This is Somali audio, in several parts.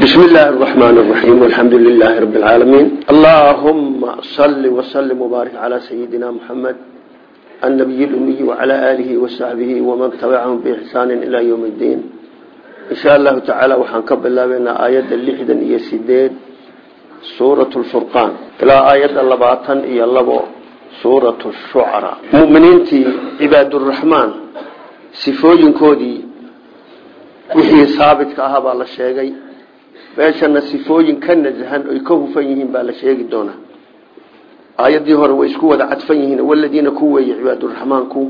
بسم الله الرحمن الرحيم والحمد لله رب العالمين اللهم صل وسلم وبارك على سيدنا محمد النبي الأمي وعلى آله وصحبه ومن تبعهم بإحسان إلى يوم الدين إن شاء الله تعالى وحنكب الله بأن آيات اللحدا إيا سيدين سورة الفرقان إلى آيات اللباطن إيا اللبو سورة الشعراء مؤمنين عباد الرحمن سفوين كودي wixii saabitka ahaa baa la sheegay meeshana sifooyin ka nasahan oy ka hufan yihiin baa la sheegi doonaa. Aayaddii hore way isku wada cadfan yihiin waladiina ku weeye cibaaduraxmaanku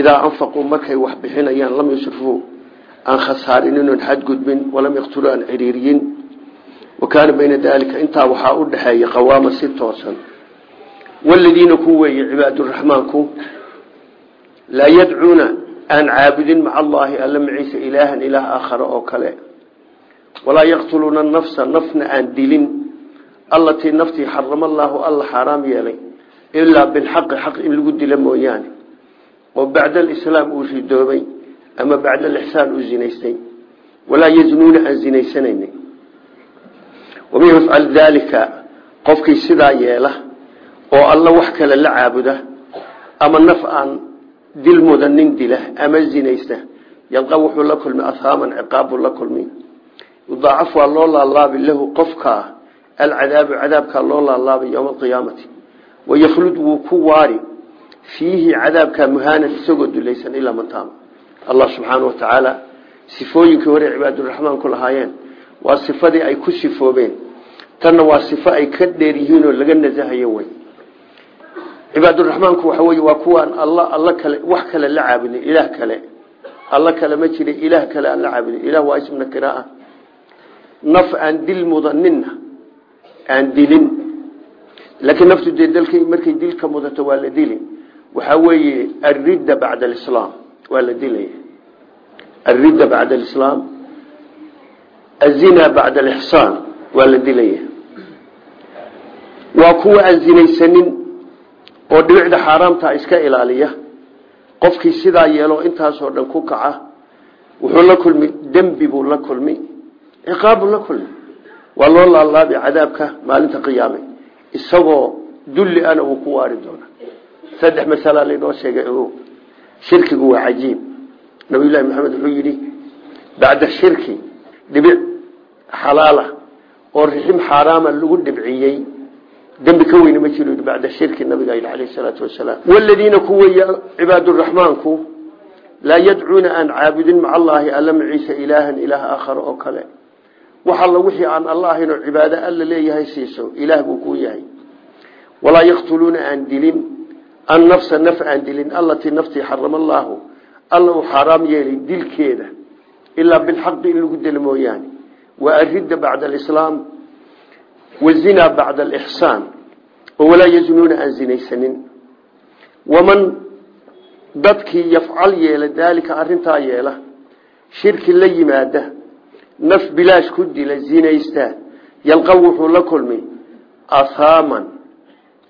idaa anfaquu markay wax bixinayaan lam yusrifuu aan khasaarinin xadgudbin walam yaqtuluu aan ciriiriyin. Wa kaana bayna daalika intaa waxaa u dhexeeya qawaama si toosan. Waladiina ku weeye cibaaduraxmaanku laa yadcuuna aan caabudin maca allaahi alla maciise ilaahan ilaah aakhare oo kale walaa yaqtuluuna nafsa nafna aan dilin allatii naftii xarama allaahu alla xaaraam yeelay ilaa bilxaqi xaq in lagu dilo mooyaane. Oo bacda alislaam uu ridoobay ama bacda alixsaan uu zinaystay. Walaa yaznuuna aan zinaysanaynin. Waman yafcal daalika qofkii sidaa yeela oo alla wax kale la caabuda ama naf aan dil mudan nin dila ama zinaysta yalqa wuxuu la kulmi ahaaman yudaacaf waa loo laalaabi lahu qofkaa alcadaabu cadaabkaa loo laalaabay yowma alqiyaamati. Waykhlud wuu ku waari. Fiihi cadaabkaa muhaanan isagoo dulaysan ilaa mantaama allah subxaana wa tacaala sifooyinkii hore cibaaduraxmaan ku lahaayeen waa sifadii ay ku sifoobeen. Tanna waa sifo ay ka dheer yihiinoo laga nasahayo wey cibaaduraxmaanku waxa wey waa kuwaan alla alla kale wax kale la caabudin ilaah kale. Alla kale ma jira ilaah kale aan la naf aan dil mudanina aan dilin laakiin naftu dee dalka markay dilka mudato waa la dili waxaa weeye alridda bacda alislaam waa la dilaya alridda bacda alislaam azina bacda alixsaan waa la dilaya waa kuwa aan zinaysanin oo dhibicda xaaraamta iska ilaaliya qofkii sidaa yeelo intaasoo dhan ku kaca wuxuu la kulmi dembi buu la ciqaabbuu la kulmi waa loo laalaabi cadaabka maalinta qiyaame isagoo dulli ana uu ku waari doona. Saddex masala laynoo sheegay o shirkigu waa cajiib. Nabiyullaahi maxamed wuxuu yidhi bacda shirki dhibic xalaala oo rixim xaaraama lagu dhibciyey dembi ka weyne ma jiro bacda shirki nabiga yidhi calayhi salaatu wasalaam. Waladiina kuweya cibaaduraxmaanku laa yadcuuna aan caabudin maca allaahi alla wax alla wixii aan alla ahayn oo cibaado alla leeyahay siiso ilaah buu kuu yahay. Walaa yaqtuluuna aan dilin an nafsa naf aan dilin allatii naftii xarama allaahu alla uu xaaraam yeelay dilkeeda ilaa bilxaqi in lagu delo mooyaane. Waa aridda bacda alislaam wazina bacda alixsaan oo walaa yaznuuna aan zinaysanin. Waman dadkii yafcal yeela daalika arintaa yeela shirki la yimaada naf bilaash ku dila zinaysta. Yalqa wuxuu la kulmi ahaaman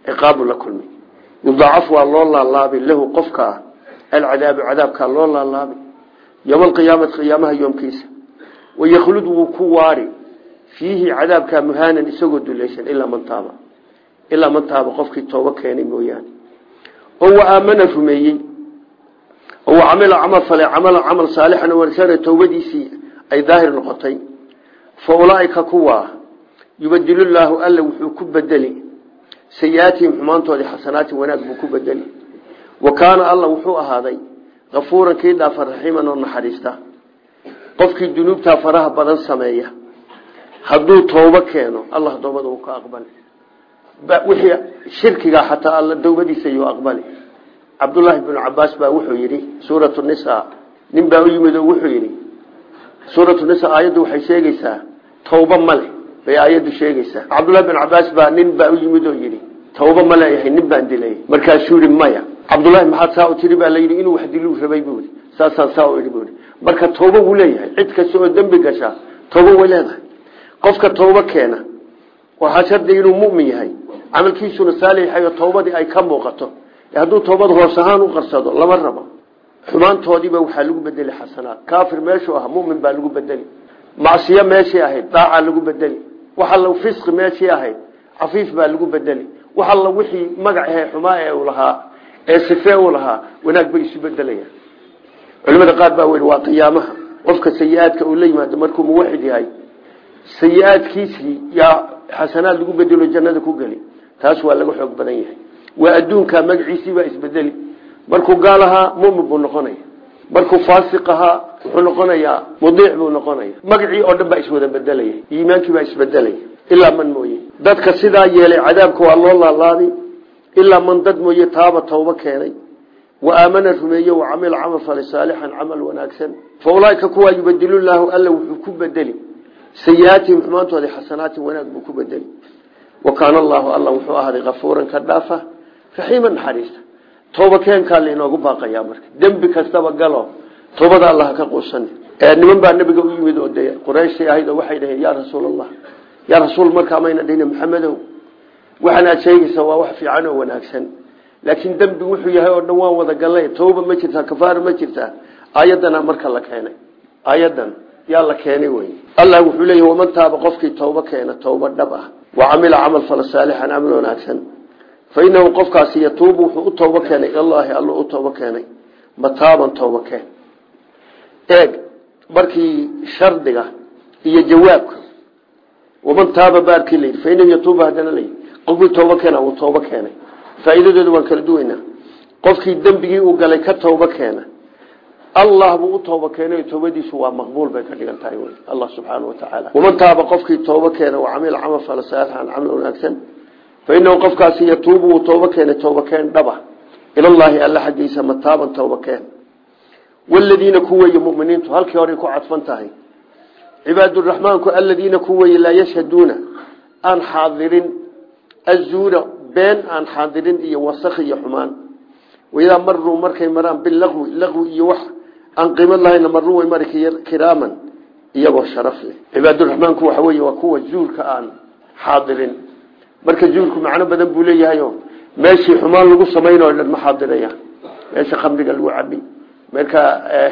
ciqaabu la kulmi yudaacaf waa loo laalaabi lahu qofkaa alcadaabu cadaabkaa loo laalaabi yowma alqiyaamati qiyaamaha yoomkiisa. Waykhlud wuu ku waari. Fiihi cadaabkaa muhaanan isagoo dulaysan ilaa man taaba. Ilaa man taaba qofkii toobo keenay mooyaane. Oo wa aamana rumeeyey. Oo wa camila camal fale camala camal saalixan ay daahir noqotay fa ulaaika kuwaa yubadilulaahu alla wuxuu ku bedeli sayi-aatihim xumaantoodii xasanaatin wanaag buu ku bedeli. Wa kaana alla wuxuu ahaaday kafuuran kii dhaafa raxiiman oo naxariista. Qofkii dunuubtaa faraha badan sameeya hadduu toobo keeno allah toobada uu ka aqbali. Wixii shirkiga xataa alla towbadiisa yuu aqbali. Cabdullaahi bnu cabaas baa wuxuu yidhi suuratu nisa nin baa u yimid oo wuxuu yidhi suuratu nisa aayaddu waxay sheegaysaa tawba male bay aayaddu sheegaysaa. Cabdullahi bnu cabaas baa nin baa u yimid oo yidhi tawba ma leeyahay nin baan dilay. Markaasuu yihi maya cabdullaahi maxaad saa u tiri baa layidhi inuu wax diluu rabay buui saasaan saa u idhi buui marka tawba wuu leeyahay cid kasta oo dembi gashaa tawba way leedahay. Qofka tawbo keena waxaa shardiga inuu mumin yahay camalkiisuna saalixay oo tawbadii ay ka muuqato. Hadduu tawbad hoos ahaan u lama rabo xumaantoodiiba waxaa lagu bedeli xasanaad kaafir meeshuu ah mumin baa lagu bedeli. Macsiyo meeshii ahayd daacaa lagu bedeli. Wax alla fisqi meeshii ahayd cafiif baa lagu bedeli. Wax alla wixii magacahe xumaa ee uu lahaa ee sifee uu lahaa wanaag bay isu bedelayaan. Culimada qaar baa weli waa qofka sayi-aadka uu la markuu muwaxid yahay sayi-aadkiisii xasanaad lagu bedelo jannada ku geli. Taas waa laga xoog badan yahay. Waa adduunka magaciisii baa isbedeli markuu gaal ahaa mumin buu noqonaya. Markuu faasiq ahaa wuxuu noqonayaa mudiic buu noqonaya. Magacii oo dhan baa iswada bedelaya iimaankii baa isbedelaya ilaa man mooye. Dadka sidaa yeelay cadaabka waa loo laalaadi ilaa man dad mooye taaba tawba keenay. Wa aamana rumeeye wa camila camal falay saalixan camal wanaagsan. Fa ulaaika kuwaa yubadilulaahu alla wuxuu ku bedeli sayi-aatihim xumaantoodii xasanaatin wanaag buu ku bedeli wa kaana allaahu alla wuxuu ahaaday kafuuran ka dhaafa raxiima naxariista tooba keenkaa lainoogu baaqayaa marka. Dembi kastaba galo toobada allah ka quusan niman baa nabiga u yimid oo dee qurayshay ahayd oo waxay dhaheen yaa rasuul allah rasuul markaa mayna dhihina maxamedow. Waxaan aad sheegaysaa waa wax fiican oo wanaagsan. Laakiin dembi wuxuu yahay oo dhan waan wada galnay. Tooba ma jirtaa kafaara ma jirtaa aayadana marka la keenay. Aayadan yaa la keenay wey. Allah wuxuu leeyahy waman taaba qofkii tooba keena tooba dhab ah. Wa camila camal fala saalixan camal wanaagsan fa inahu qofkaasi yatuubu wuxuu u tooba keenay ilallaahi allu u tooba keenay. Mataaban tooba keen. Eeg markii shardiga iyo jawaabka. Waman taaba baarkii layidhi fa inahu yatuubu haddana layidhi qofkii tooba keena wuu tooba keenay. Faa'iidadooda waan kala duwaynaa. Qofkii dembigii uu galay ka tooba keena. Allah buu u tooba keenay toobadiisu waa maqbuul bay ka dhigan tahay allah subxaana wa tacaala waman fa inahu qofkaasi yatuubu wuu tooba keenay tooba keen dhaba ilallaahi alla xaggiisa mataaban tooba keen waladiina kuweeye muminiintu halkii horay ku cadfan tahay cibaaduraxmaanku aladiina kuweeye laa yashhaduuna aan xaadirin azuura been aan xaadirin iyo wasakh iyo xumaan waidaa maruu markay maraan bilaqwi laqwi iyo wax aan qiimo lahayna maruu way mari kiraaman iyagoo sharaf leh cibaaduraxmaanku waxa weeye waa kuwa zuurka aan xaadirin marka zuurku macno badan buu leeyahayo meeshii xumaan lagu samaynayo dhan ma xaadirayaan meesha khamriga lagu cabi meelka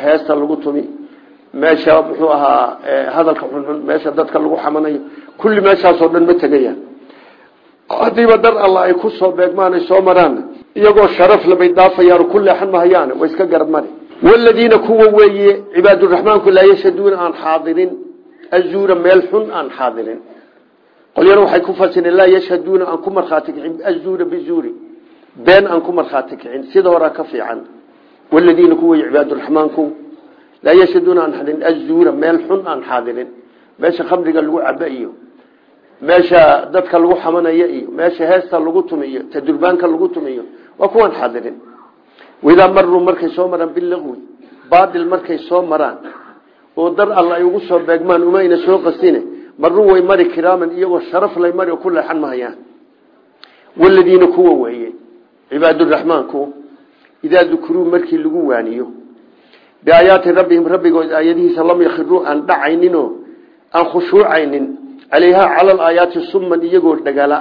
heesta lagu tumi meesha muxuu ahaa hadalka xunxun meesha dadka lagu xamanayo. Kulli meeshaasoo dhan ma tegayaan hadiiba dar alla ay ku soo beegmaan soo maraan iyagoo sharaf labay daafayaan ku leexan mahayaan way iska garab mari. Kuwa weeye cibaaduraxmaanku laa yashaduuna aan xaadirin. Azuura meel xun aan xaadirin qolyana waxay ku fasireen laa yashhaduuna aan ku markhaati kicin azuura bizuuri. Been aan ku markhaati kicin sida ka fiican. Waladiina kuwa cibaaduraxmaanku laa yashhaduuna aan xadirin azuura meel xun aan xaadirin meesha khamriga lagu caba iyo meesha dadka lagu xamanayo iyo meesha heesta lagu tumiyo tadurbaanka lagu tumiyo waa kuwaan xaadirin waidaa maruu markay soo maraan bilaqwi baadil markay soo maraan oo dar alla ay ugu soo beegmaan umayna soo qasine maruu way mari kiraaman iyagoo sharaf lay mari oo ku leexan mahayaan waladiina kuwa weeye cibaaduraxmaanku idaa dukuruu markii lagu waaniyo biaayaati rabbihim rabbigood aayadihiisa lam yakhiruu aan dhacayninoo aan khushuucaynin calayhaa cala alaayaati summan iyagoo dhagala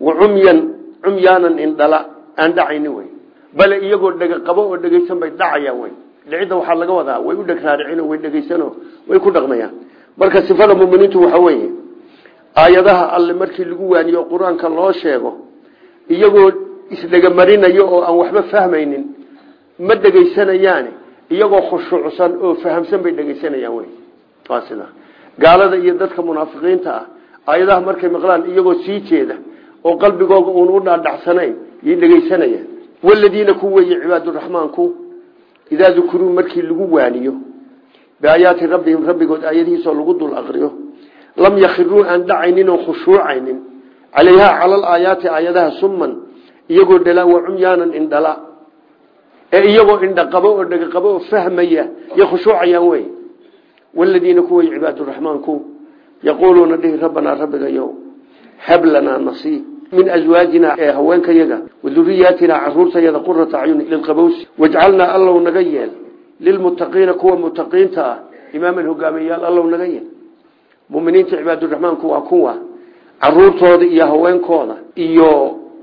wa cumyan cumyaanan indhala aan dhacaynin wey bale iyagoo dhega qabo oo dhegaysan bay dhacayaan wey dhicidda waxaa laga wadaa way u dheg raaricino way dhegaysano way ku dhaqmayaan marka sifada muminiintu waxa weeye aayadaha alle markii lagu waaniyo qur'aanka loo sheego iyagoo isdhegamarinayo oo aan waxba fahmaynin ma dhegaysanayaane iyagoo khushuucsan oo fahamsan bay dhegaysanayaan wey. Waa gaalada iyo dadka munaafiqiinta ah aayadaha markay maqlaan iyagoo sii jeeda oo qalbigooga uun u dhaadhacsanayn yay dhegaysanayaan waladiina ku weeye cibaaduraxmaanku idaa dukuruu markii lagu waaniyo biaayaati rabbihim rabbigood aayadihiisoo lagu dul aqriyo lam yakhiruu aan dhacaynin oo khushuucaynin calayhaa cala alaayaati aayadaha summan iyagoo dhala wa cumyaanan indhala ee iyagoo indhaqabo oo dhegaqabo oo fahmaya iyo khushuucayaan wey waladiina kuway cibaaduraxmaanku yaquuluuna dhihi rabbanaa rabbigayo hab lanaa nasiib min aswaajina ee haweenkayaga waduriyaatina caruurtayada qurata acyuni lilqabowsi wajcalnaa allow naga yeel lilmuttaqiina kuwa mutaqiinta ah imaaman hogaamiyayaal allow naga yeel muminiinta cibaaduraxmaanku waa kuwa caruurtooda iyo haweenkooda iyo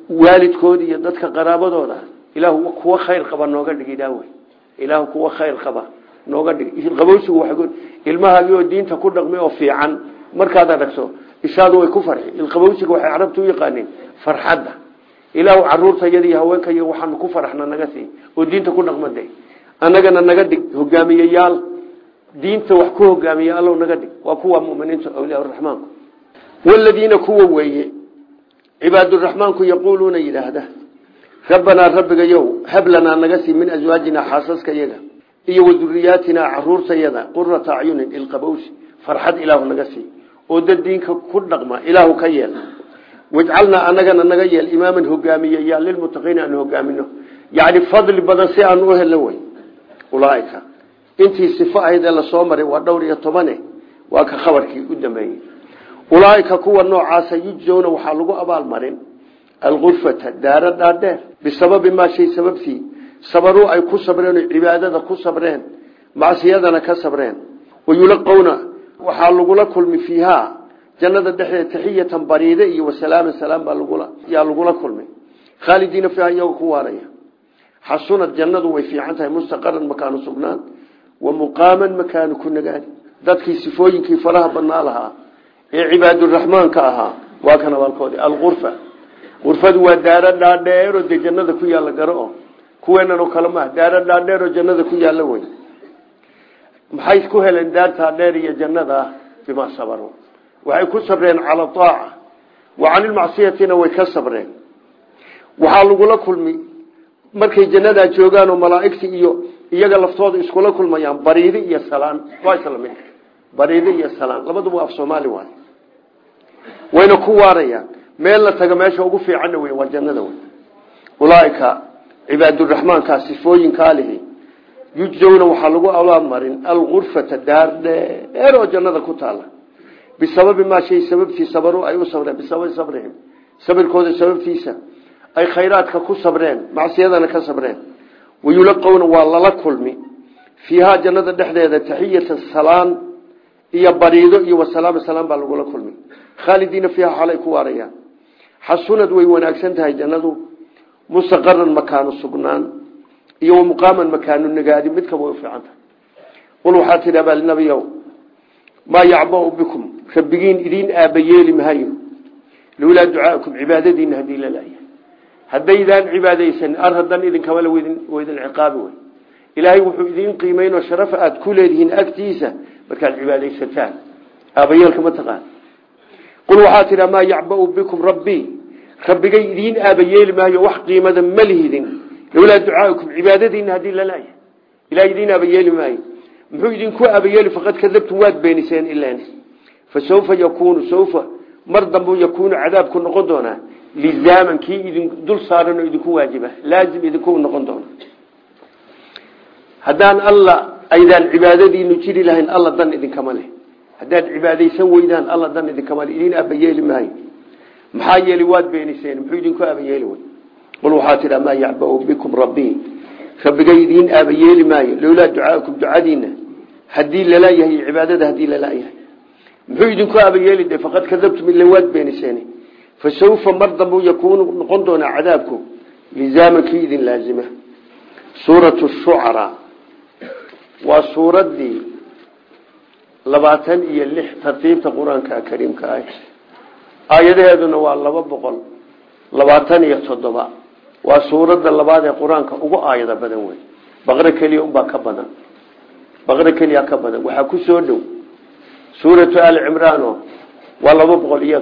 waalidkooda iyo dadka qaraabadooda ilaahu kuwa khayr qaba nooga dhig ilaawe ilaahu kuwa khayr qaba nooga dhig ilqabowsigu waa ilmahaagii oo diinta ku dhaqmay oo fiican markaad aragto ishaadu way ku farxi ilqabowsiga waxay carabtu u yaqaaniin farxadda ilaahu carruurta yada iyo haweenka iyo waxaanu ku faraxna naga sii oo diinta ku dhaqmade annagana naga dhig hogaamiyeyaal diinta wax ku hogaamiya allow naga dhig waa kuwa muminiinta awliyaa raxmaanku waladiina kuwa weeye. Cibaaduraxmaanku yaquuluuna yidhaahda rabbanaa rabbigayow hab lanaa naga sii min aswaajinaa xaasaska yaga iyo waduriyaatinaa caruurtayada qurata acyunin ilqabowsi farxad ilaahu naga sii oo dad diinka ku dhaqma ilaahu ka yeel. Wajcalnaa anagana naga yeel imaaman hogaamiyeyaa lilmutaqiina aan hogaamino. Yacni fadli badan si aan u helno ulaaika. Intii sifo ahayd ee la soo maray waa dhowr iyo tobane waa ka khabarkii u dambeeyey. Ulaaika kuwa noocaasa yujzowna waxaa lagu abaalmarin algurfata daara dhaadheer. Bisababi maa shay sababtii sabaruu ay ku sabreen cibaadada ku sabreen macsiyadana ka sabreen. Wayulaqowna waxaa lagula kulmi fiihaa jannada dhexdeeda taxiyatan bariide iyo wasalaaman salaam baa lagula yaa lagula kulmay khaalidiina fiiha iyagoo ku waaraya xasunad jannadu way fiican tahay mustaqaran makaanu sugnaan wa muqaaman makaanu ku nagaani. Dadkii sifooyinkii faraha badnaa lahaa ee cibaaduraxmaanka ahaa waa kan abaalkoodii alurfa urfadu waa daaro dhaadheeroo dee jannada ku yaalla garo kuweenan oo kale maaha daaro dhaadheeroo jannada ku yaalla wey maxay ku heleen daartaa dheer iyo jannada bimaa sabaru waxay ku sabreen cala aaca wa canilmacsiyatina way ka sabreen. Waxaa markay jannadaa joogaan oo malaaigti iyo iyaga laftooda iskula kulmayaan bariidi iyo salaan. Waa isla bariidi iyo salaan. Labaduba af soomaali waay. Wayna ku waarayaan. Meel la taga meesha ugu fiicanna wey waa jannada wey ulaaika cibaaduraxmaankaa sifooyinkaa lihi yujzowna waxaa lagu abaalmarin algurfata daar dheer oo jannada ku taala bisababi maa shay sababtii sabaruu ay u sabreen bisababi sabrihim. Sabirkooda sababtiisa ay khayraadka ku sabreen macsiyadana ka sabreen. Wayulaqowna waa lala kulmi. Fiihaa jannada dhexdeeda taxiyatan salaan iyo bariido iyo wasalaam salaam baa lagula kulmi. Khaalidiina fiiha xalay ku waarayaan. Xasunad way wanaagsan tahay jannadu. Mustaqaran makaanu sugnaan iyo wamuqaaman makaanu nagaadi midkaba way u fiican tahay. Qul waxaa tidhi abaalnabiyow maa yacbau bikum? Rabbigiin idiin aabayeeli mahayo. Lowlaa ducaaukum cibaadadiina haddii lalayahay haddaydaan cibaadaysan ar hadan idinkamale waydin ciqaabi wey ilaahay wuxuu idiin qiimeynoo sharafa aad ku leedihiin agtiisa markaad cibaadaysataan aabayeelka ma taqaan. Qul waxaa tidha maa yacbau bikum rabbii? Rabbigay idiin aabayeeli maayo wax qiimada ma lihidin. Lowlaa ducaaukum cibaadadiina haddii lalayahay ilahay idiin aabayeeli maayo. Muxuu idinku aabayeeli faqad kadabtum waad beeniseen ilan fa sawfa yakuunu sawfa mar dambu yakuunu cadaabku noqon doonaa lizaaman kii idin dul saaran oo idinku waajiba laazim idinku noqon doona haddaan alla aydaan cibaadadiinu jiri lahayn alla dan idinkama leh haddaad cibaadaysan weydaan alla dan idinkama leh idiin aabayeeli maayo maxaa yeeli waad beeniseen muxuu idinku aabayeeli wey qul waxaa tidha maa yacbau bikum rabbii rabbigay idiin aabayeeli maayo lowlaa ducaaukum ducadiina haddii lalayahay cibaadada haddii lalayahay muxuu idinku aabayeeli de faqad kadabtum ila waad beeniseen fasawfa mar dambu yakuunu noqon doonaa cadaabku lizaamankii idin laazima suuratu shucaraa waa suuraddii labaatan iyo lix tartiibta qur'aanka kariimka ah aayadaheeduna waa laba boqol labaatan iyo toddoba waa suuradda labaad ee qur'aanka ugu aayada badan wey baqro keliya unbaa ka badan baqro keliya ka badan waxaa ku soo dhow suuratu ali waa laba boqol iyo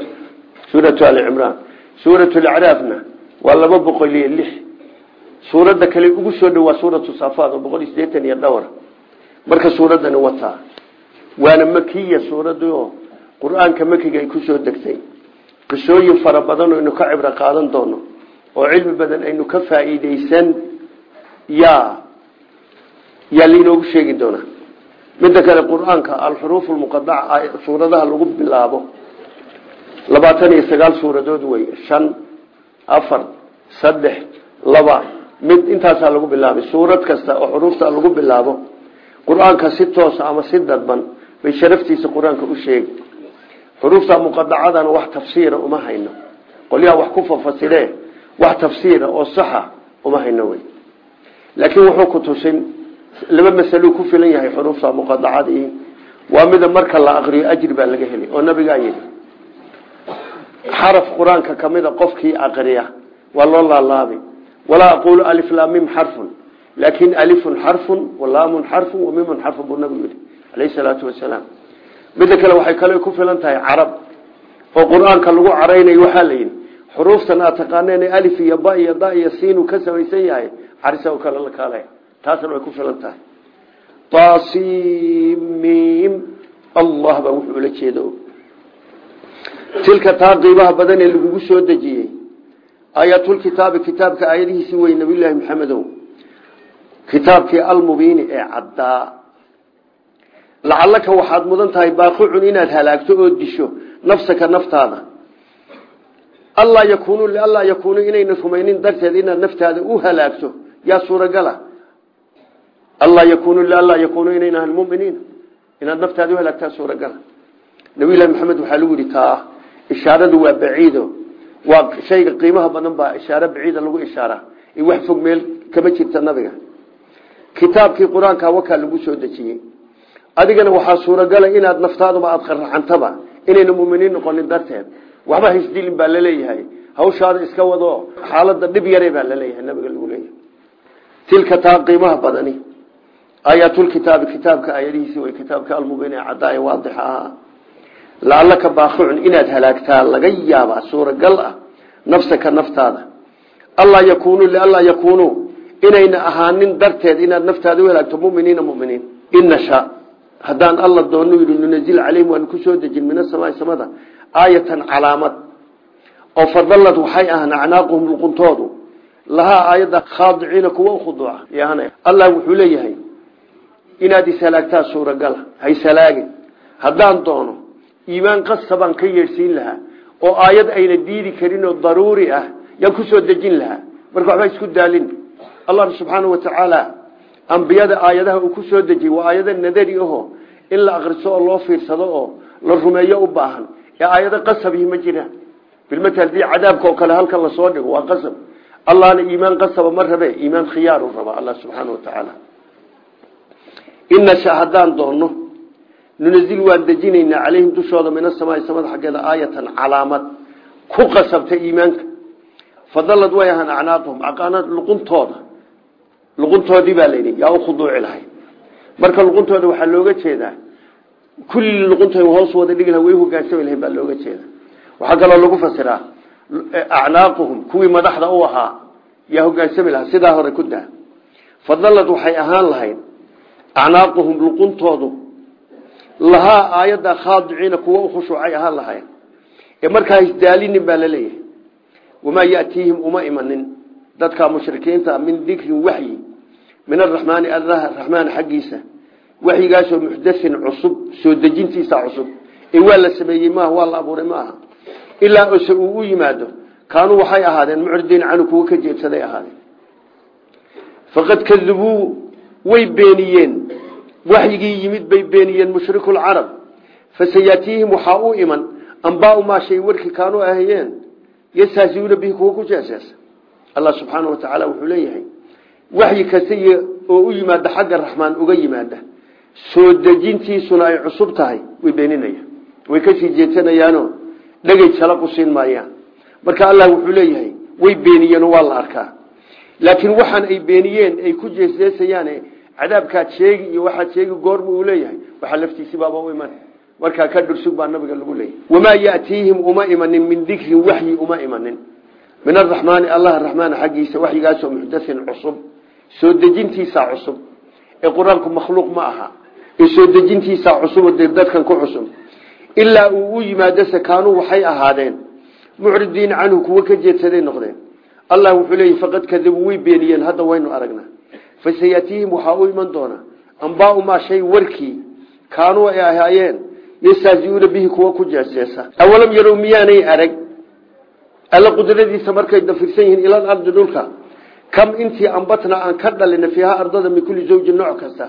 suuratu ali cimraan. Suuratu lacraafna waa laba boqol iyo lix. Suuradda kale ugu soo dhow waa suuratu safaad oo boqol iyo sideetan iyo dhowr marka suuraddani wataa waana makiya suuraddi oo qur'aanka makiga ay ku soo degtay. Qisooyin fara badan aynu ka cibro qaadan doono oo cilmi badan aynu ka faa'iideysan yaa yaa lainoogu sheegi doonaa midda kale qur'aanka alxuruuf lmuqadaca suuradaha lagu bilaabo labaatan iyo sagaal suuradood wey shan afar saddex laba mid intaasaa lagu bilaabay suurad kasta oo xuruufta lagu bilaabo qur'aanka si toosa ama si dadban bay sharaftiisa qur'aanka u sheegi xuruufta muqadacadana wax tafsiira uma hayno. Qolyaha wax ku fafasiree wax tafsiira oo saxa uma hayno wey laakiin wuxuu ku tusin laba masaluu ku filan yahay xuruufta muqadacadii waa mida marka la aqriyo ajri baa laga heli oo nabigaa yidhi xaraf qur'aanka kamida qofkii aqriya. Waa loo laalaabi. Walaa aquulu aliflamim xarfun. Laakin alifun xarfun walaamun xarfun wamimun xarfun buu nabigu yidhi alayhi salaatu wasalaam. Midda kale waxay kale ku filan tahay carab. Oo qur'aanka lagu caraynayo waxaa la yidhi xuruuftan aad taqaaneen alif iyo ba iyo da iyo siinu ka samaysan yahay carisa oo kale la kaalaya. Taasna way ku filan tahay. Tasimim allah baa wuxuu ula jeeda tilka taa qiimaha badan ee lagugu soo dejiyey. Aayatulkitaabi kitaabka aayadihiisii wey nabiyllaahi maxamedow kitaabkii almubiini ee caddaa lacalaka waxaad mudan tahay baaqicun inaad halaagto oo disho nafsaka naftaada. Allaa yakuunu lianlaa yakuunu inayna rumaynin darteed inaad naftaada u halaagto. Yaa suuragala. Allaa yakuunu lianlaa yakuunu inayna muminiin. Inaad naftaada u halaagtaa suuragala. Nabiyllahi maxamed waxaa lagu yidhi ishaaradu waa baciido. Waa shayga qiimaha badan baa ishaaro baciida lagu ishaara. In wax fog meel kama jirta nabiga. Kitaabkii qur'aanka lagu soo dejiyey. Adigana waxaa suuragala inaad naftaaduba aada qaraxantaba inayna muminiin noqonin darteed. Waxba haysdilin baa la leeyahay hawshaada iska wado xaalada dhib yare baa la leeyahay nabiga lagu leeyahay. Tilka taa qiimaha badani aayaatulkitaabi kitaabka aayadihiisi way kitaabka almubiin ee waadixa ahaa lacalaka baaqicun inaad halaagtaa laga yaabaa suuragal ah nafsaka naftaada. Allaa yakuunu lianlaa yakuunuu inayna ahaanin darteed inaad naftaada u halaagto muminiina muminiin. In nasha haddaan alla doonno yidhi nunazil calayhim waanu ku soo dejin min asamaai samada. Aayatan calaamad. Oo fadallad waxay ahaan acnaaquhum luquntoodu. Lahaa aayadda khaadiciina kuwa ukhuduuca yaana allah wuxuu leeyahay inaad ishalaagtaa suuragala haishalaagin haddaan doono iimaan qasabaan ka yeedhsiin lahaa oo aayad ayna diidi karin oo daruuri ah yaan ku soo dejin lahaa. Marka waxba isku daalin. Allah subxaana wa tacaala ambiyada aayadaha uu ku soo dejiyey waa aayado nadari aho in la akriso oo loo fiirsado oo la rumeeyo u baahan. Ee aayado qasabihi ma jiraan. Bilmatal haddii cadaabka oo kale halkan la soo dhigo waa qasab. Allahna iimaan qasaba ma rabe iimaan khiyaaru raba allah subxaana wa tacaala inasha haddaan doonno nunazil waan dejinaynaa calayhim dushooda min asamaai samada xaggeeda aayatan calaamad. Ku qasabta iimaanka. Fadalad way ahaan acnaaqahum aqaanad luquntooda. Luquntoodii baa layidhi yaa u khuduuci lahay. Marka luquntooda waxaa looga jeedaa kulli luquntood hoos wada dhigi laha way hogaansami lahayn baa looga jeeda waxaa kaloo lagu fasiraa acnaaquhum kuwii madaxda u ahaa yaa hogaansami lahaa sidaa hore ku daa. Fadalad waxay ahaan lahayd acnaaquhum luquntoodu lahaa aayadda khaadiciina kuwa u khushuucay ahaan lahayn. Ee markaa isdaalinin baa la leeyahay wamaa yatiihim uma imanin. Dadka mushrikiinta min dikrin waxyi min araxmaani allaha raxmaan xaggiisa. Waxyigaasoo muxdathin cusub soo dejintiisa cusub. Ee waa la sameeyey maaha waa la abuuray ma aha ilaa ose uu u yimaado kaanuu waxay ahaadeen mucridiin canu kuwa ka jeedsaday ahaadeen. Faqad kadubuu way beeniyeen waxyigii yimid bay beeniyeen mushrikulcarab fasayatiihim waxaa u iman ambaau maa shay warkii kaanuu ahayeen yastahziuuna bihi kuwa ku jeeseesa allah subxaana wa tacaala wuxuu leeyahay waxyi kasta oo u yimaada xagga raxmaan uga yimaada soo dejintiisuna ay cusub tahay way beeninayaan way ka sii jeedsanayaano dhegay jala qusiin maayaan. Marka allah wuxuu leeyahay way beeniyeen waa la arkaa. Laakiin waxaan ay beeniyeen ay ku jeesjeesayaan cadaabkaad sheegi iyo waxaad sheegi goorma uu leeyahay. Waxaa laftiisi baaba u iman. Markaa ka dhursug baa nabiga lagu leeyahay wamaa yatiihim uma imanin min dikrin waxyi uma imanin. Min araxmaani allah raxmaan xaggiisa waxyigaasoo muxdathin cusub. Soo dejintiisa cusub. Ee qur'aanku makhluuq ma aha. Ee soo dejintiisa cusub dee dadkan ku cusub. Ilaa uu u yimaadose kaanuu waxay ahaadeen. Mucridiin canhu kuwa ka jeedsaday noqdeen. Allah wuxuu leeyahy faqad kadabuu way beeniyeen hadda waynu aragnaa fasayatiihim waxaa u iman doona ambaau maa shay warkii kaanuu ay ahaayeen yastahziuuna bihi kuwa ku jeeseesa awalam yarow miyaanay arag? Alla qudradiisa markay dafirsan yihiin ilal ardi dhulka kam intii ambatna aan ka dhalina fiiha ardada min kulli zawjin nooc kasta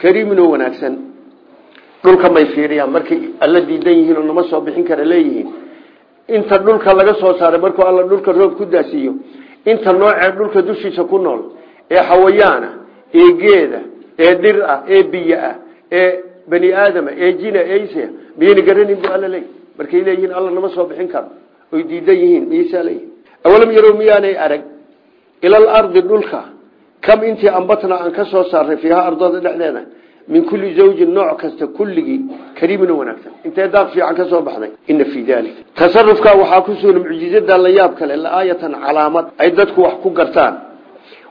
kariimin oo wanaagsan. Dhulka may fiiriyaan markay alla diidan yihiin oo nama soo bixin kara leeyihiin. Inta dhulka laga soo saaray markuu alla dhulka roob ku daasiiyo inta noocee dhulka dushiisa ku nool ee xawayaana ee geeda ee dhir ah ee biyo ah ee bani aadama ee jina eys miyayna garanin bu alla leey markay leeyihiin alla nama soo bixin karo. Oy diidan yihiin miyaysaa awalam yarow miyaanay arag ilal ardi dhulka kam intii ambatna aan ka soo saaray fiiha ardada dhexdeeda min kulli zawjin nooc kasta kulligii kariimin wanaagsan. Intee daaq fiican ka soo baxday? Ina fii dalik tasarufka waxaa ku sugan mucjizada la yaab kale laaayatan calaamad. Ay dadku wax ku gartaan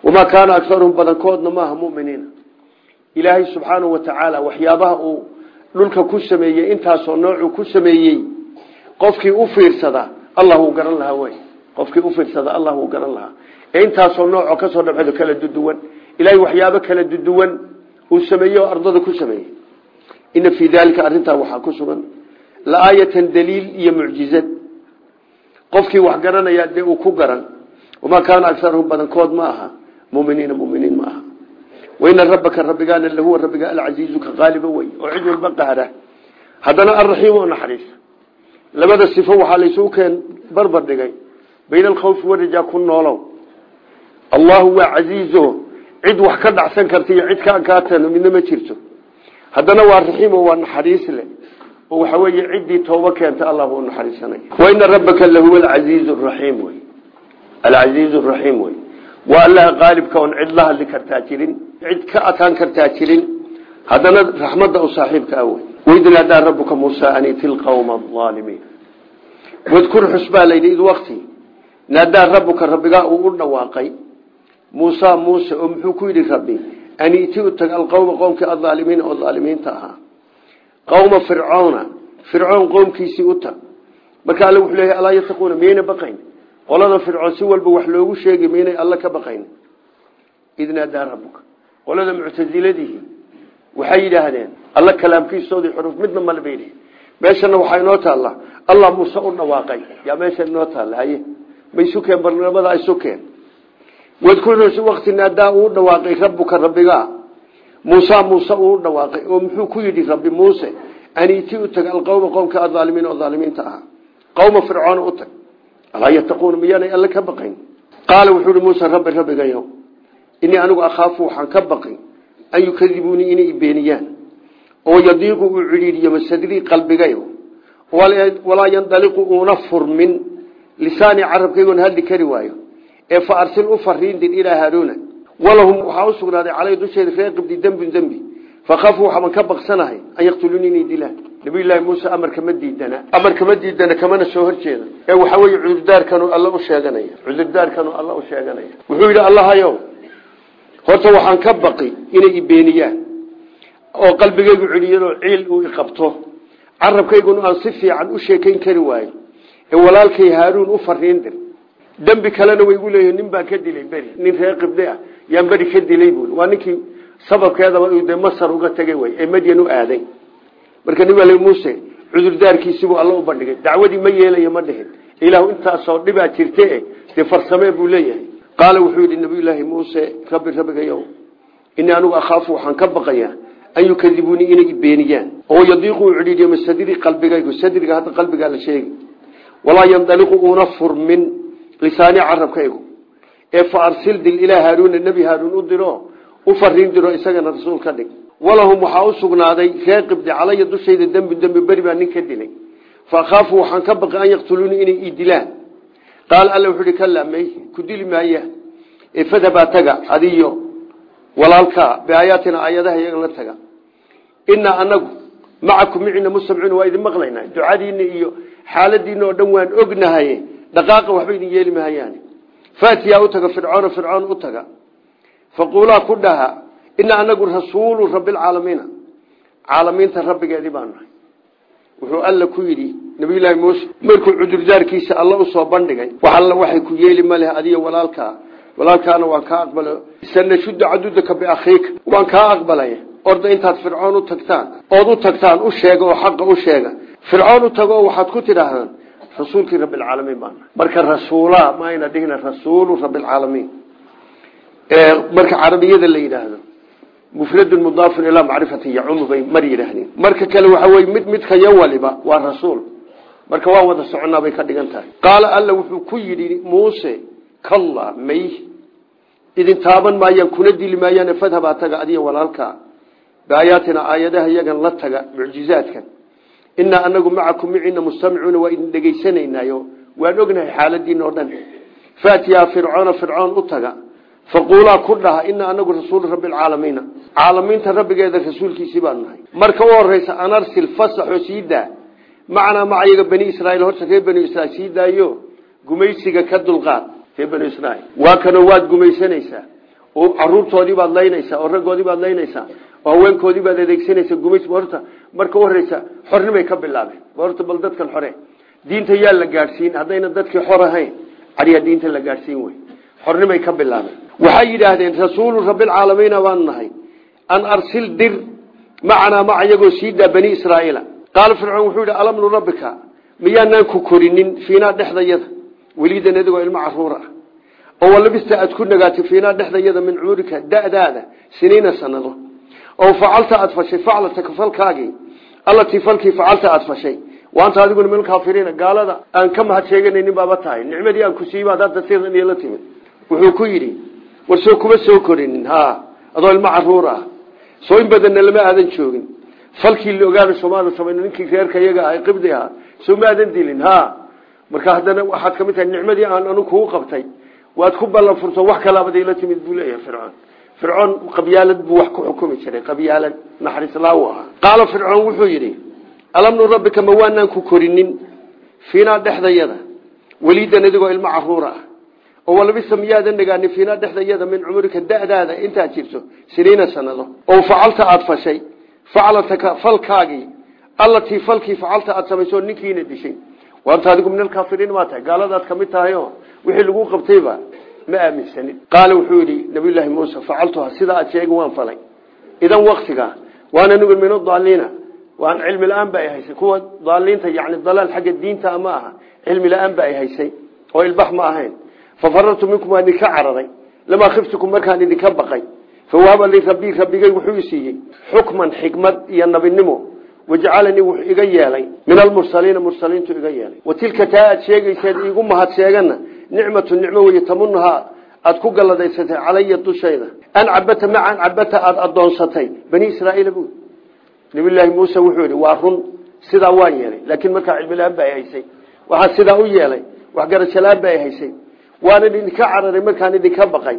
wamaa kaana akaruhum badankoodna maaha muminiina ilaahay subxaanahu wa tacaala waxyaabaha uu dhulka ku sameeyey intaasoo noocuu ku sameeyey qofkii u fiirsada allah wuu garan lahaa wey qofkii ufiirsada allah wuu garan lahaa ee intaasoo noocoo ka soo dhabcedo kala duduwan ilahay waxyaabo kala duduwan uu sameeyey oo ardada ku sameeyey ina fii daalika arrintaa waxaa ku sugan laaayatan daliil iyo mucjizad qofkii wax garanaya ku garan wamaa kaana akaruhum badankood ma muminiina muminiin ma aha waina rabbaka rabbigaana lahuwa rabbiga alcasiizu ka qaaliba wey oo cid walba qahra haddana alraxiim oo naxariisa labada sifo waxaa laysugu keen barbar dhigay bayna alkhawfi warajaa ku noolow allahu waa casiizo cid wax ka dhacsan karta iyo cid ka ankaatan midna ma jirto haddana waa raxiim oo waa naxariis leh oo waxa weeye ciddii toobo keenta allah u naxariisanay waina rabbaka lahuwa alcasiizu raxiim wey alcasiizu raxiim wey waa allaha qaalibka oon cid la hadli kartaa jirin cid ka adkaan kartaa jirin. Haddana raxmadda u saaxiibka ah wey waid naadaa rabuka muusa an iti lqawma aalimiin wadkur xus baa layidhi id wakti naadaa rabuka rabbigaa uu u dhawaaqay. Muusa muuse oo muxuu ku yidhi rabbi an iti u tag. Alqowma qowmkii aaalimiina oo aalimiinta ahaa baqayn qolada fircoon si walba wax loogu sheegay miynay alle ka baqayn id naadaa rabuka qolada muctasiladihi waxay yidhaahdeen alla kalaamkiisoodii xuruf midna male bay meeshana waxaa inoo taalla allah muuse u dhawaaqay. Yaa meesha inoo taalla haye. May sukeen barnamada ay sukeen wadkursi wakti naadaa uu dhawaaqay rabuka rabbigaa. Muusa muuse uu dhawaaqay oo muxuu ku yidhi rabbi muuse aniiti u tag alqowma qowmka aaalimiin oo aalimiinta ahaa. Qowma fircoon u tag alaa yataquuna miyaanay alle ka baqayn? Qaala wuxuu hi muuse rabbi rabbigayo inii anigu akhaafu waxaan ka baqi an yukadibuunii inay beeniyaan. Oo yadiiqu uu cidhiidhiyo masadrii qalbigayo walaa yandaliqu uuna furmin. Lisaanii carabkaygoon hadli kari waayo ee fa arsil u fariindin ilaa haaruuna walahum waxaa u sugnaaday caley dusheeda reer qibdi dembin dembi. Fakafuu waxaban ka baqsanahay an yaqtuluuni inay dilaan nabiyullaahi muuse amarka ma diidana amarka ma diidana kamana soo horjeeda. Ee waxa weeye cudurdaarkanu alla u sheeganaya. Cudurdaarkanu alla u sheeganaya. Wuxuu yidhi allahayow horta waxaan ka baqi inay ibeeniyaan oo qalbigaygu celiyadoo ciil uu iqabto carabkayguna aan si fiican u sheekayn kari waayo. Ee walaalkay haaruun u fariin dir. Dembi kalena way igu leeyihiin nin baan ka dilay beri. Nin reer qibde ah yaan beri ka dilay buui waa ninkii sababkeedaba masar uga tegay way ee madyan u aaday marka nabi muuse cudurdaarkiisibuu alla u bandhigay. Dacwadii ma yeelayo ma dhihin. Ilaahu intaasoo dhibaa jirte dee farsamee buu leeyahay. Qaala wuxuu yidhi nabiyulaahi muuse rabbi rabbigayow inii anigu akhaafu waxaan ka baqayaa an yukadibuunii inay ibeeniyaan oo yadiiqu u cidhiidhiyo masadrii qalbigaygu sadriga hadda qalbigaa la sheegi. Walaa yandaliqu uuna furmin lisaani carabkaygu. Ee fa arsil dil ilaa haaruuna nebi haaruun u diro u fariin diro isagana rasuul ka dhig walahum waxaa u sugnaaday reer qibdi calaya dushayda dembi dembi beri baa nin ka dilay. Fa akhaafu waxaan ka baqay an yaqtuluunii inay ii dilaan. Qaala alla wuxuu ihi kalaa may ku dili maaya. Fadhabaa taga adiyo walaalkaa biaayaatina aayadaha iyaga la taga. Inaa anagu macakum micina mustamciin waa idin maqlaynaa. Ducadiina iyo xaaladiina oo dhan waan ognahay. Dhaqaaqa waxba idin yeeli mahayaan faatiyaa u taga fircoona fircoon u ku dhaha inaa anagu rasuulu rabbilcaalamiina caalamiinta rabbigeedii baan nahay wuxuu alla ku yidhi nabiyulaahi muuse markuu cudurdaarkiisa alla u soo bandhigay waxay ku yeeli ma leh adiyo walaalkaa. Walaalkaana waan kaa aqbala sanashudda cadudaka biakhiika. Waan kaa aqbalaya. Orda intaad fircoon u tagtaan ood u tagtaan u sheega oo xaqa u sheega. Fircoon u tago waxaad ku tidhaahdaan rasuulkii rabbilcaalamiin baan nahay marka rasuula ma ayna dhihina rasuulu rabbilcaalamiin marka carabiyada la yidhaahdo mufradun mudaafun ilaa macrifati yacumu bay mar yidhaahdeen. Marka kale waxa weye mid midka yo waliba waa rasuul. Marka waa wada soconaa bay ka dhigan tahay. Qaala alla wuxuu ku yidhi muuse kalla may. Idin taaban maayaan kuna dili maayaan fadhabaa taga adiya walaalkaa biaayaatina aayadaha iyagan la taga mucjizaadkan. Inaa anagu macakum miciina mustamicuuna waa idin dhegaysanaynayo. Waan ognahay xaaladiina oo dhan. Faatiyaa fircoona fircoon u taga faquulaa ku dhaha inaa anagu rasuulu rabbilcaalamiina caalamiinta rabbigeeda rasuulkiisii baan nahay. Marka u horeysa anarsil fasaxoo sii daa. Macnaa macayaga bani israiil horta reer bani israiil sii daayo. Gumaysiga ka dulqaad reer bani israiil waa kanoo waad gumaysanaysaa. Oo caruurtoodii baad laynaysaa oo raggoodii baad laynaysaa oo haweenkoodii baad adeegsanaysaa gumays horta marka u horeysa xornimay ka bilaabeen. Horta bal dadkan xore diinta yaa la gaadhsiin haddayna dadkii xor ahayn cariyaa diinta la gaadhsiin wey xornimay ka bilaabeen waxay yidhaahdeen rasuulu rabbilcaalamiina baan nahay. An arsil dir macanaa maca iyagoo sii daa bani israaiila. Qaala fircoon wuxuu yidhi alam nurabbika miyaanaan ku korinin fiinaa dhexdayada? Weliidan adigoo ilmo carruur ah. Oo walabista aad ku nagaatay fiinaa dhexdayada min cumurika da'daada siniina sanado. Oo facalta aad fashay faclataka falkaagii allatii falkii facalta aad fashay. Waanta adiguna min kaafiriina gaalada aan ka mahad sheeganaynin baaba tahay. Nicmadii aan ku siibaad hadda sidan timid. Wuxuu ku yidhi war soo kuma soo korinin ha. Adoo ilmo carruur ah. Soo in badanna lama aadan joogin. Falkii la ogaana soomaalia samayno ninkii reerka iyaga ah qibdi ahaa soo aadan dilin ha. Marka haddana waxaad ka mid tahay nicmadii aan anu kugu qabtay waad ku ballan furto wax kalaabad ila timid buu leeyahay fircoon. Fircoon qabyaalad buu wax ku xukumi jiray qabyaalad naxariislaaw ahaa. Qaala fircoon wuxuu yidhi alam nurabbika ma waanaan ku korinin? Fiinaa dhexdayada weliidan adigoo ilmo caruura ah oo walabisa miyaadan nagaanin fiinaa dhexdayada min cumurika da'daada intaad jirto siniina sanado. Oo facalta aada fashay faclataka falkaagii allatii falkii facalta aada samaysoo ninkiina dishay. Waanta adigu min alkaafiriin maa tahay gaaladaad ka mid tahay o wixii lagu qabtayba ma aaminsanin qaala wuxuu yidhi nabiyullaahi muuse facaltuha sidaa aad sheegin waan falay. Idan waktiga waana nugu min adaliina waan cilmi la'aan ba ay haysay. Kuwa daaliinta yani dalaal xagga diinta ma aha cilmi la'aan ba ay haysay. Oo ilbax ma ahayn fafarartu minkum waan idinka cararay lamaa khiftukum markaan idinka baqay fawahaba li rabbii rabbigay wuxuu isiiyey xukman xikmad iyo nabinimo wajcalanii wuxuu iga yeelay min almursaliina mursaliintu iga yeelay wa tilka taa aad sheegayseed iigu mahad sheegana nicmatu nicmo weye tamunahaa aad ku galladaysatay calaya dushayda an cabata maca an cabata aada adoonsatay bani israaiil bu nabiyllaahi muuse wuxuu yidhi waa run sidaa waan yeelay laakiin markaa cilmilaan ba ay haysay waxaa sidaa u yeelay waxgarashalaan ba ay haysay waanan idinka cararay markaan idinka baqay.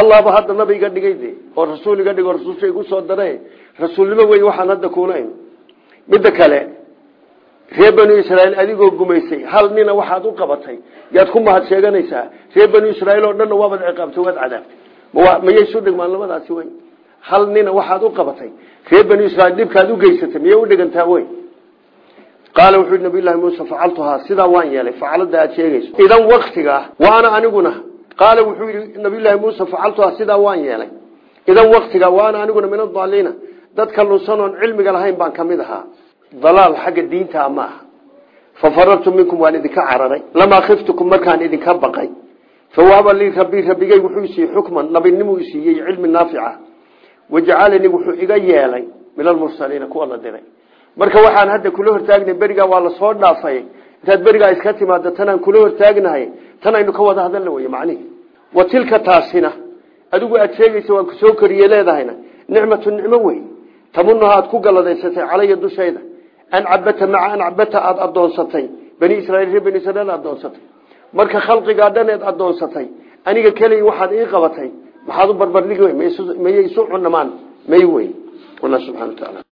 Allahba hadda nabi iga dhigay de oo rasuul iga dhig rasuulsha igu soo dare rasuulnimo wey waxaan hadda kuunayn midda kale reer banu israiil adigoo gumaysay. Hal nina waxaad u qabatay? Yaad ku mahad sheeganaysaa? Reer banu israiil oo dhanna waabaad ciqaabtay waad cadaabtay. Mayay isu dhigmaan labadaasi wey hal nina waxaad u qabatay? Reer banu israiil dhibkaad u geysatay miyay u dhigantaa wey qaala wuxuu nabiy llahi muuse facaltuhaa. Sidaa waan yeelay facalada aad sheegayso. Idan waktigaa waana aniguna. Qaala wuxuu yidhi nabiyllaahi muuse facaltuhaa. Sidaa waan yeelay. Idan waktigaa waana aniguna min adaliina dadka lunsan oon cilmiga lahayn baan ka mid ahaa. Dalaal xagga diintaa ma aha. Fafarartu minkum waan idinka cararay. Lamaa khiftukum markaan idinka baqay. Fawaaba lii rabbii rabbigay wuxuu isiiyey xukman nabinimuu isiiyey cilmi naafica. Wajacalanii wuxuu iga yeelay min almursaliina kuwa la diray marka waxaan hadda kula hortaagnay berigaa waa la soo dhaafay. Intaad berigaa iska timaado tanaan kula hortaagnahay tan aynu ka wada hadalla wey macnihi. Wa tilka taasina adigu aad sheegaysa waan ku soo koriye leedahayna. Nicmatu nicmo wey. Tamunaha aad ku galladaysatay calaya dushayda. An cabata maca an cabata aada adoonsatay bani israiil reer bani israiil adoonsatay marka khalqigaa dhaneed adoonsatay aniga keliya waxaad ii qabatay. Maxaad u barbardhigi mayay isu cunamaan may wey. Allah subxana